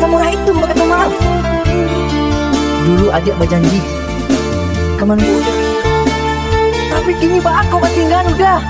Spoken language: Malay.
semurah itu berkata maaf. Dulu adik berjanji Kemanggu Tapi kini bak aku bertinggal udah